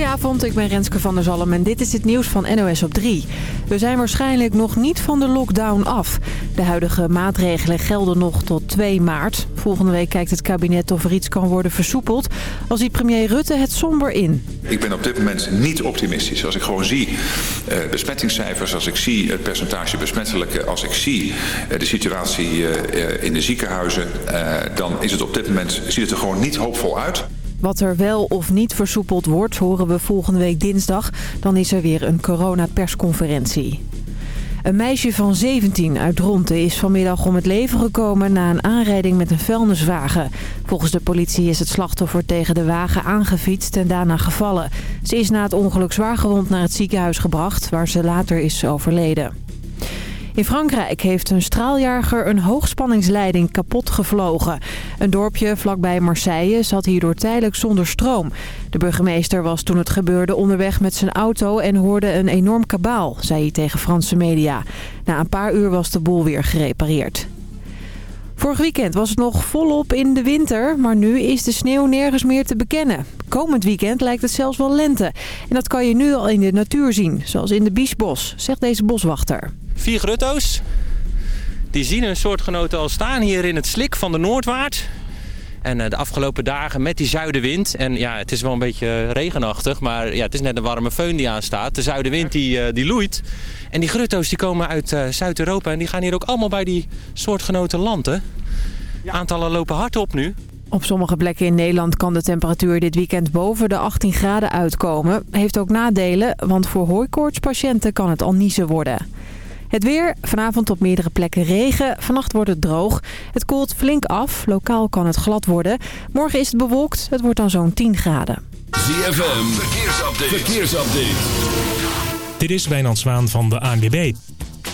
Goedenavond, ik ben Renske van der Zalm en dit is het nieuws van NOS op 3. We zijn waarschijnlijk nog niet van de lockdown af. De huidige maatregelen gelden nog tot 2 maart. Volgende week kijkt het kabinet of er iets kan worden versoepeld. Al ziet premier Rutte het somber in. Ik ben op dit moment niet optimistisch. Als ik gewoon zie uh, besmettingscijfers, als ik zie het percentage besmettelijke... als ik zie uh, de situatie uh, in de ziekenhuizen... dan is het op dit moment, ziet het er gewoon niet hoopvol uit. Wat er wel of niet versoepeld wordt, horen we volgende week dinsdag. Dan is er weer een coronapersconferentie. Een meisje van 17 uit Dronten is vanmiddag om het leven gekomen na een aanrijding met een vuilniswagen. Volgens de politie is het slachtoffer tegen de wagen aangefietst en daarna gevallen. Ze is na het ongeluk zwaargewond naar het ziekenhuis gebracht, waar ze later is overleden. In Frankrijk heeft een straaljager een hoogspanningsleiding kapot gevlogen. Een dorpje vlakbij Marseille zat hierdoor tijdelijk zonder stroom. De burgemeester was toen het gebeurde onderweg met zijn auto en hoorde een enorm kabaal, zei hij tegen Franse media. Na een paar uur was de boel weer gerepareerd. Vorig weekend was het nog volop in de winter, maar nu is de sneeuw nergens meer te bekennen. Komend weekend lijkt het zelfs wel lente. En dat kan je nu al in de natuur zien, zoals in de Biesbos, zegt deze boswachter. Vier grutto's. Die zien hun soortgenoten al staan hier in het slik van de Noordwaard. En eh, de afgelopen dagen met die zuidenwind. En ja, het is wel een beetje regenachtig. Maar ja, het is net een warme föhn die aanstaat. De zuidenwind die, uh, die loeit. En die grutto's die komen uit Zuid-Europa. En die gaan hier ook allemaal bij die soortgenoten landen. Aantallen lopen hard op nu. Op sommige plekken in Nederland kan de temperatuur dit weekend boven de 18 graden uitkomen. Heeft ook nadelen, want voor hooikoortspatiënten kan het al niezen worden. Het weer, vanavond op meerdere plekken regen. Vannacht wordt het droog. Het koelt flink af. Lokaal kan het glad worden. Morgen is het bewolkt. Het wordt dan zo'n 10 graden. ZFM, verkeersupdate. verkeersupdate. Dit is Wijnand Zwaan van de ANWB.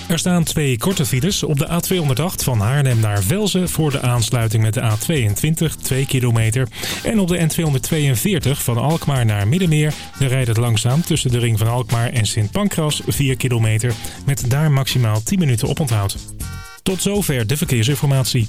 Er staan twee korte files op de A208 van Haarlem naar Velzen voor de aansluiting met de A22, 2 kilometer. En op de N242 van Alkmaar naar Middenmeer. Daar rijdt het langzaam tussen de ring van Alkmaar en Sint Pancras 4 kilometer. Met daar maximaal 10 minuten oponthoud. Tot zover de verkeersinformatie.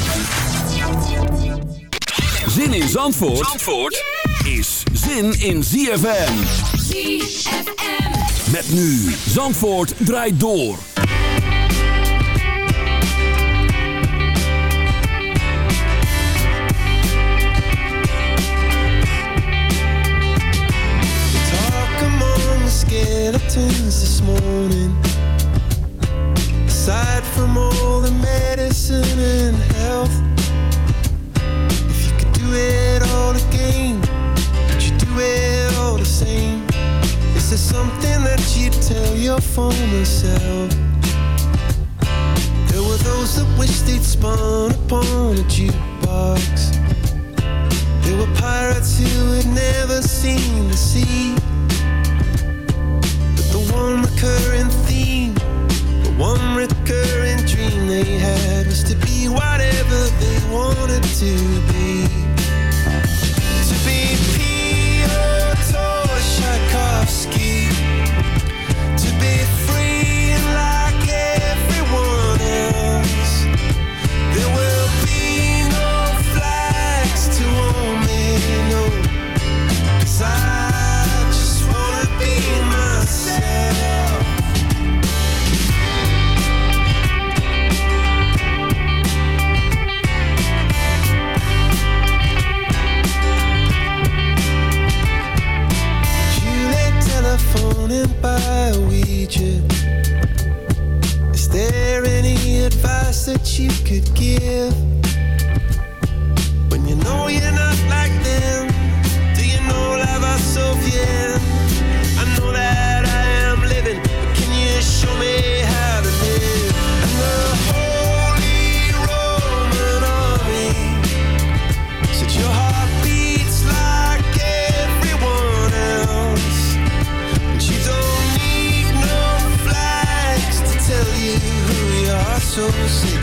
Zin in Zandvoort, Zandvoort is zin in ZFM. ZFM. Met nu Zandvoort draait door. Talk among the skeletons this morning. Aside from all the medicine and health, it all again, would you do it all the same? Is there something that you'd tell your former self? There were those that wished they'd spun upon a jukebox. There were pirates who had never seen the sea. But the one recurring theme, the one recurring dream they had was to be whatever they wanted to be. future. Is there any advice that you could give? music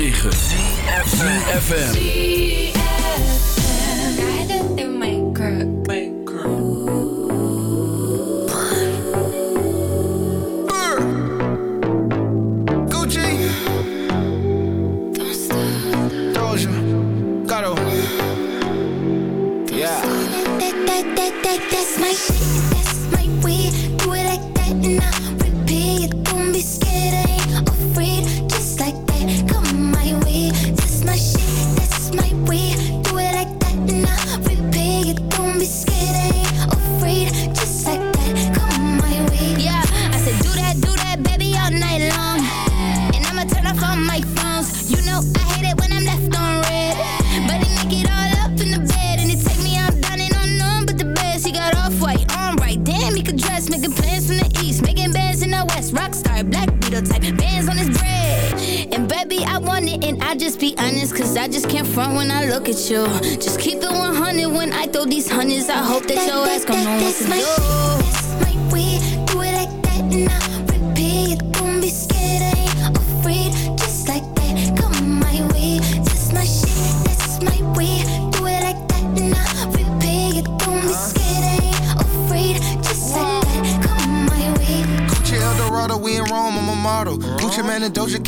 106.9 FM. front when I look at you. Just keep it 100 when I throw these hundreds. I hope that, your ass gon' know what to do.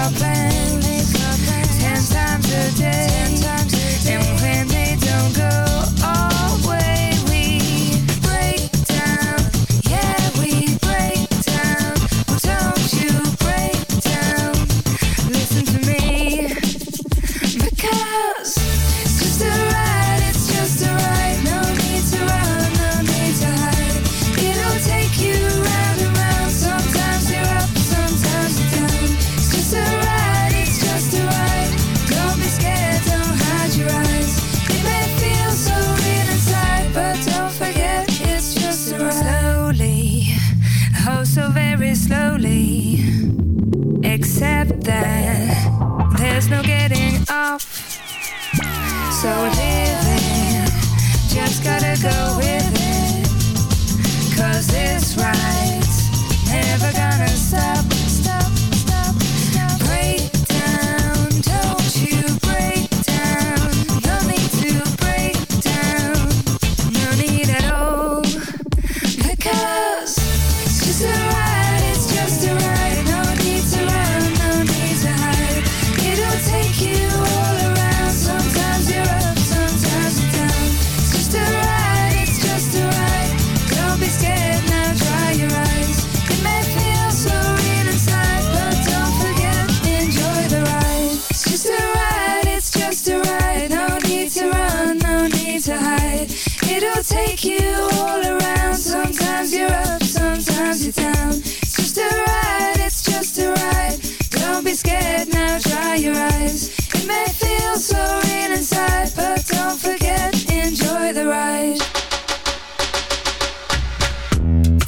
our plans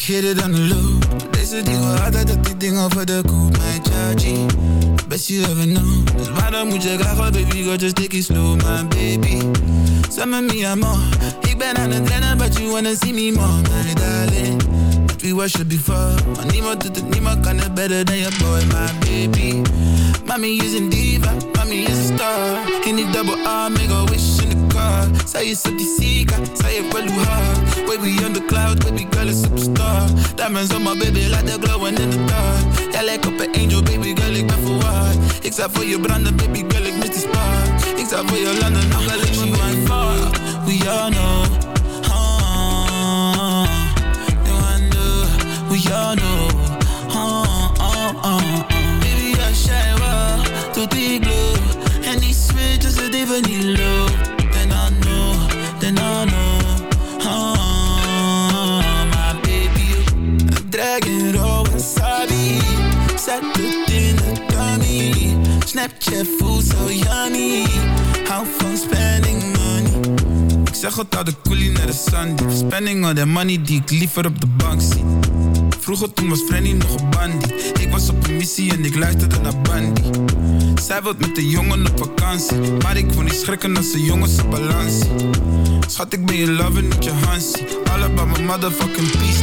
Ik hit het aan de loop Deze dingen altijd dat die dingen voor de koop Mijn chargy Best you ever know. Dus waarom moet je graag baby Girl just take it slow my baby. Samen me amor Ik ben aan het rennen but you wanna see me more My darling. But we worship before. Maar niemand doet het, niemand kan het better than your boy My baby. Mommy is een diva, mommy is een star. In die double R, make a wish car Zij is op die zika, zij heeft wel hard Baby on the cloud, baby girl is superstar. Diamonds on my baby, like they're glowing in the dark. Jij lijkt op een angel, baby girl, ik ben verwaard Ik zou voor je branden, baby girl, ik mis die spark. Ik zou voor je landen, nog ik me one for We all know We all know ah, ah, ah. Baby, I shine well, tot die glow En die switch is het even low Dragon roll wasabi. Zet het in de dummy. Snapchat voelt zo yummy. Hou van spending money. Ik zeg het al de coolie naar de Sunday Spending all that money die ik liever op de bank zie. Vroeger toen was Frenny nog een bandie Ik was op een missie en ik luisterde naar Bandy. Zij wilt met de jongen op vakantie. Maar ik wil niet schrikken als de jongens op balans Schat ik ben je lover, niet je Hansie. All about my motherfucking peace,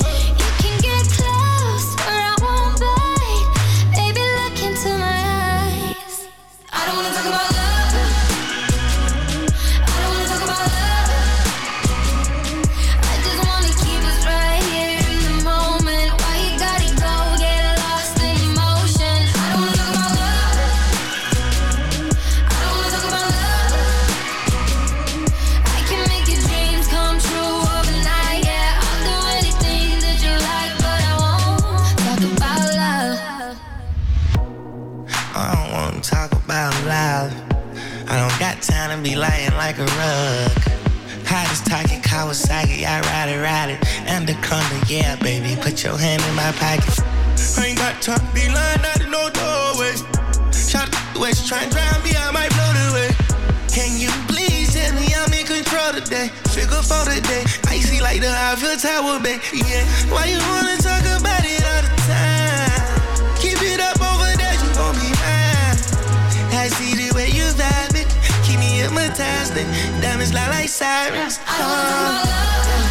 Put your hand in my pocket. I ain't got time to be lying out in no doorway. Shot the west, try and drown me, I might blow the way. Can you please tell me I'm in control today? Figure for today, icy like the Eiffel Tower, babe. Yeah, why you wanna talk about it all the time? Keep it up over there, you gon' be mine. I see the way you vibe it, keep me hypnotized. And diamonds lie like sirens. I don't wanna love.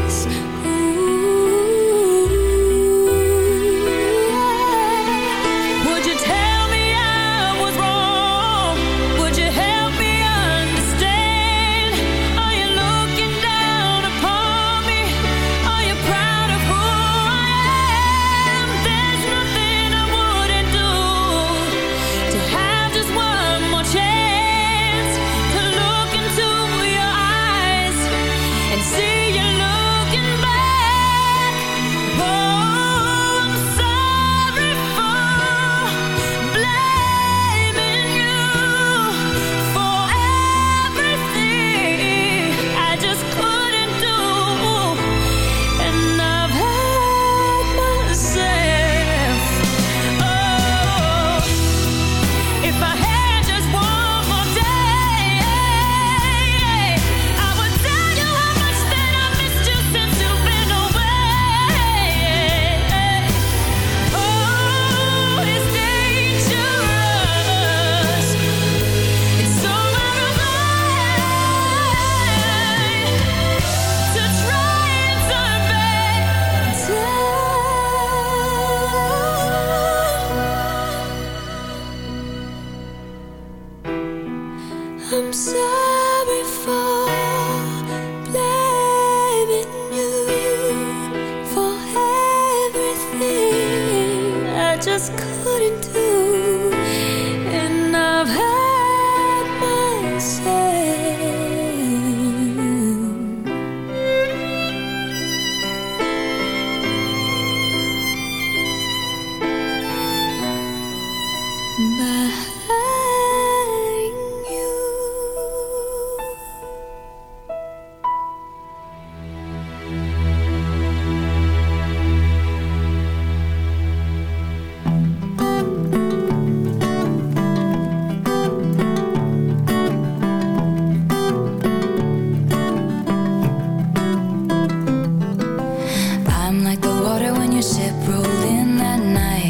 water when your ship rolled in that night.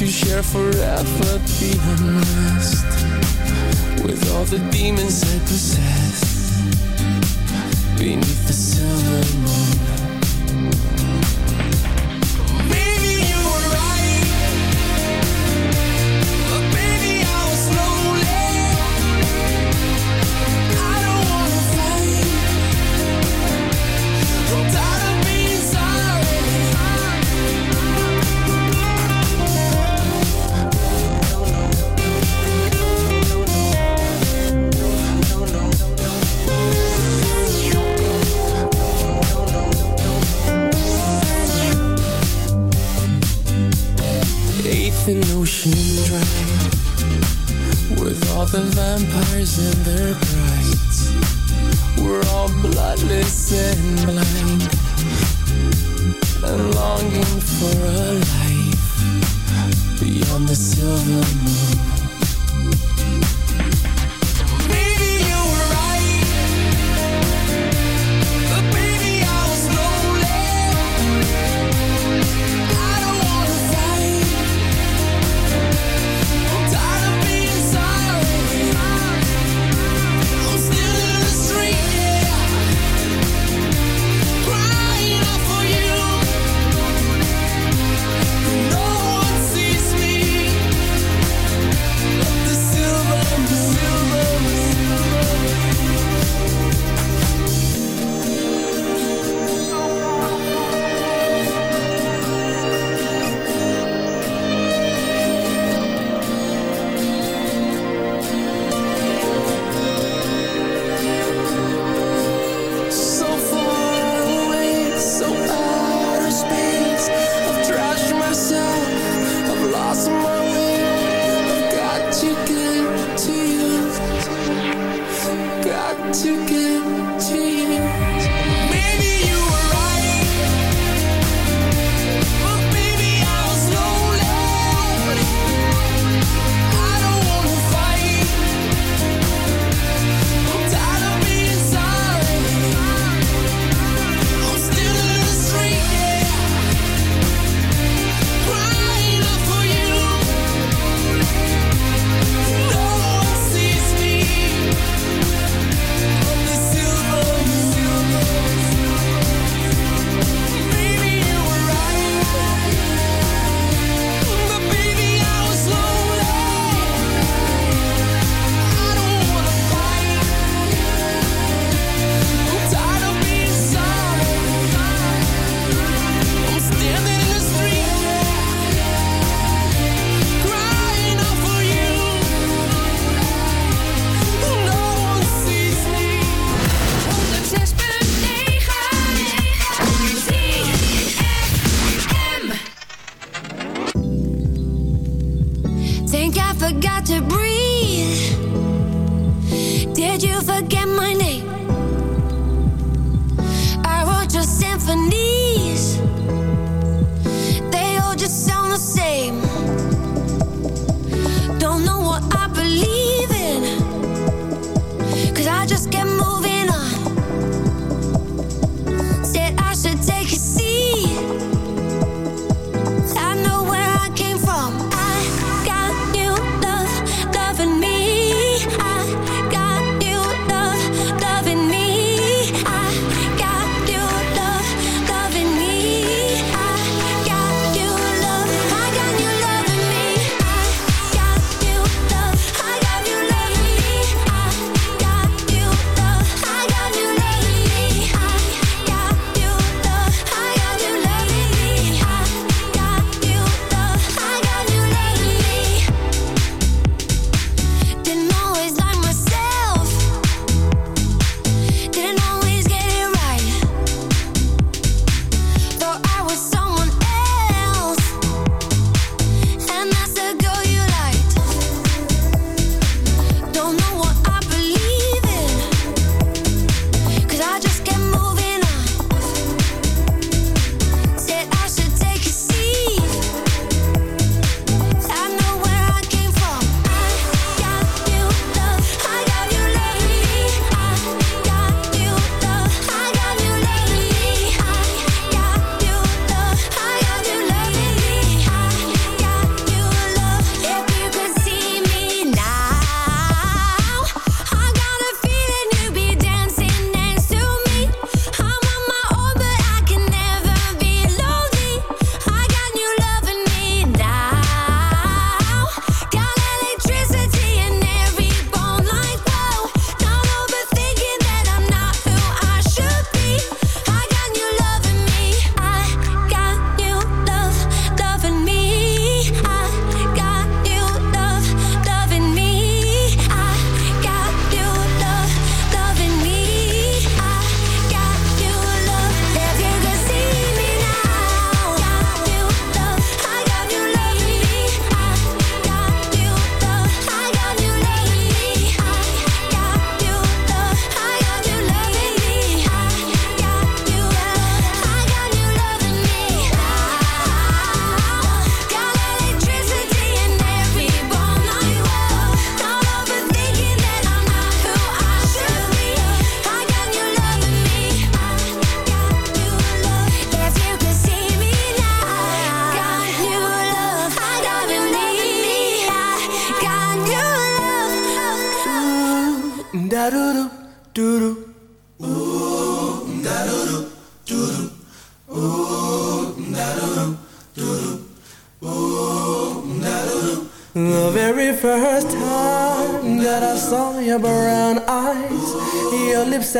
to share forever, be unrest with all the demons I possess beneath the silver moon.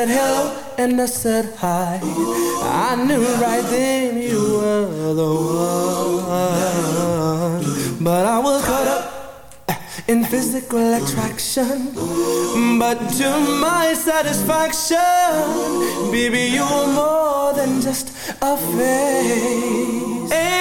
Said hello and I said hi. I knew right then you were the one. But I was caught up in physical attraction. But to my satisfaction, baby, you're more than just a face. And